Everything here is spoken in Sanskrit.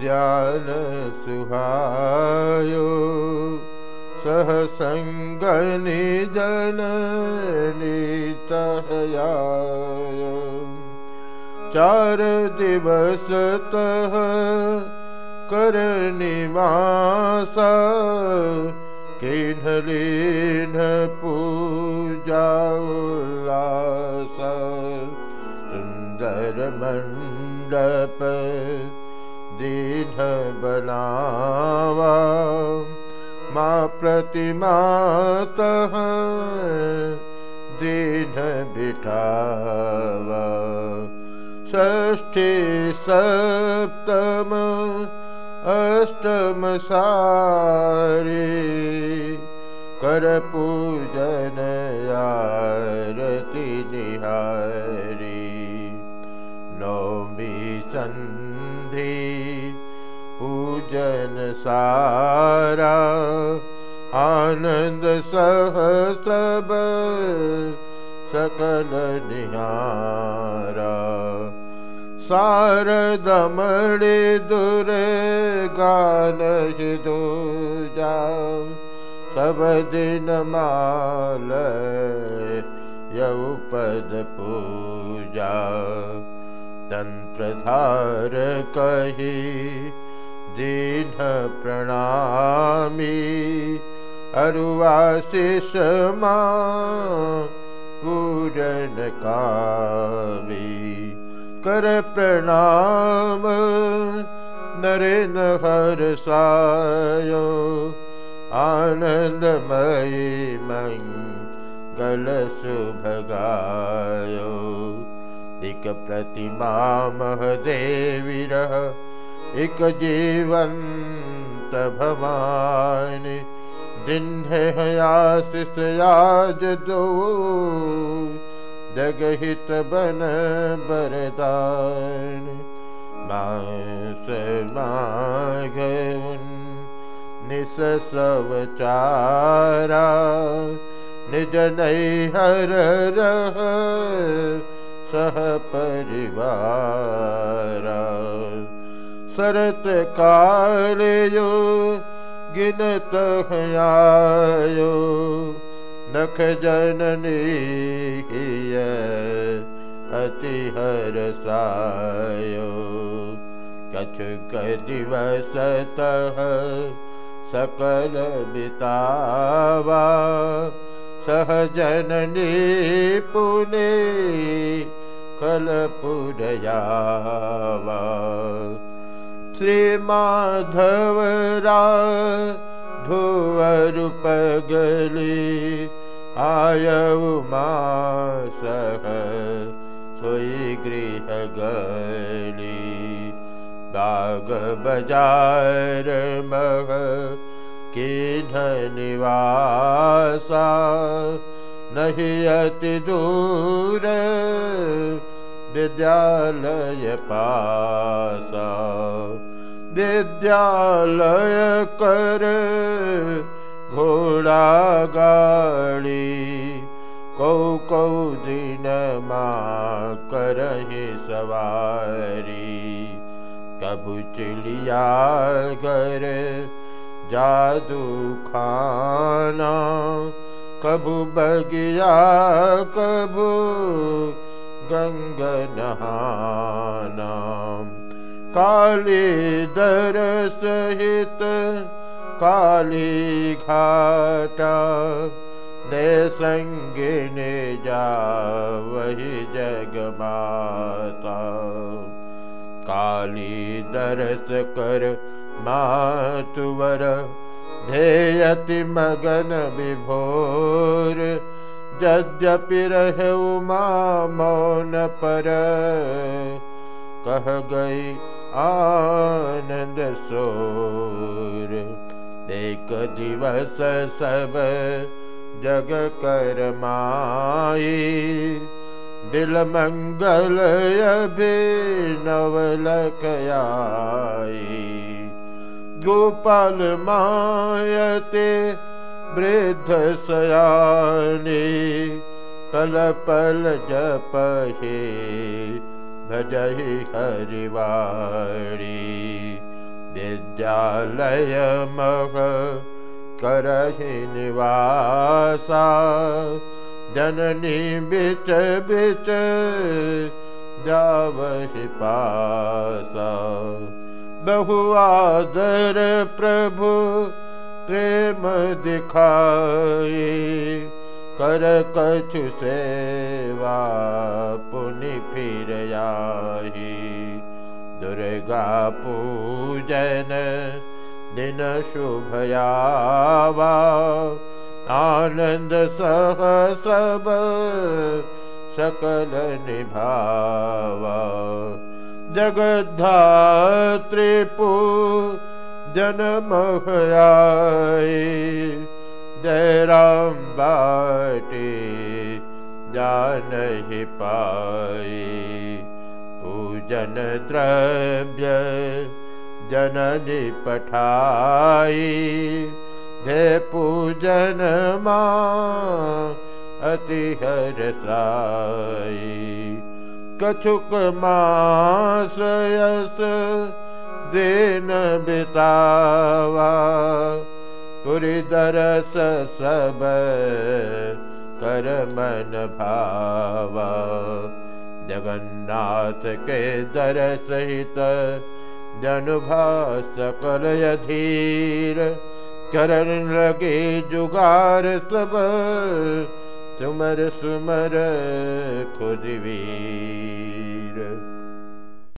ज्ञान सुहायो सह चार दिवसतः करनिवास किन्हलीन पूजा उल्लास सुन्दर मण्डप दीन बनावा मा प्रतिमातः दीन बिठावा षष्ठी सप्तम अष्टम सारे। करपूजन आरति निहारी नौमी सन्धि। पूजन सारा आनन्द सब सकल निहारा। सारदमणि दुर्गान दूजा सब दिन माल यौपद पूजा तन्त्रधार कही दीन प्रणामी अरुवाशिष मा पूजन कामी कर प्रणाम नरेन हर आनन्दमयी मङ्गल शुभगायो इक प्रतिमा महदेविरह इक जीवंत भवानी। दिन आशिष आज दो जगहित बन बरदान। मास माघ निसवचारा निज हर रह सह परिवारा। शरत कालयो गिनत आयो नख जननी अति हर सायो कछुक दिवसतः सकल बितावा सहजननी पुने कलपुरयावा श्रीमाधवरा गृह गली बाग बजार मह किन्ह निवासा नहीं अति दूर विद्यालय पासा। विद्यालय कर घोड़ा गाड़ी कौ कौ दिन माँ कबू चिड़िया घर जादू खाना, कबू बगिया, कबू गंग नहाना। काली दर सहित काली घाटा, दे संगिने जा, वही जग माता काली दरस कर मातुवर धेयति मगन विभोर। यद्यपि रहे उमा मौन पर, कह गई आनंद सोर। एक दिवस सब जग कर माई दिल मंगल नवलकयाई। गोपाल मायते वृद्ध सयानी पल पल जपहि भजहि हरिवाणी। विद्यालय मग करहि निवासा। जननी बिच बिच जावहि पासा। बहु आदर प्रभु प्रेम दिखाई कर कछु सेवा पुनि फिर दुर्गा पूजन दिन शुभयावा आनंद सह सब सकल निभावा जगद्धात्रिपु राम बाटे जानहि पाए। पूजन द्रव्य जननि पठाई। जय पूजन मा अति हरसाई कछुक मासयस दिन बितावा। पुरी दरस सब कर मन भावा। जगन्नाथ के दर सहित जनुभा सकल यधीर चरण लगे जुगार सब सुमर सुमर खुदवी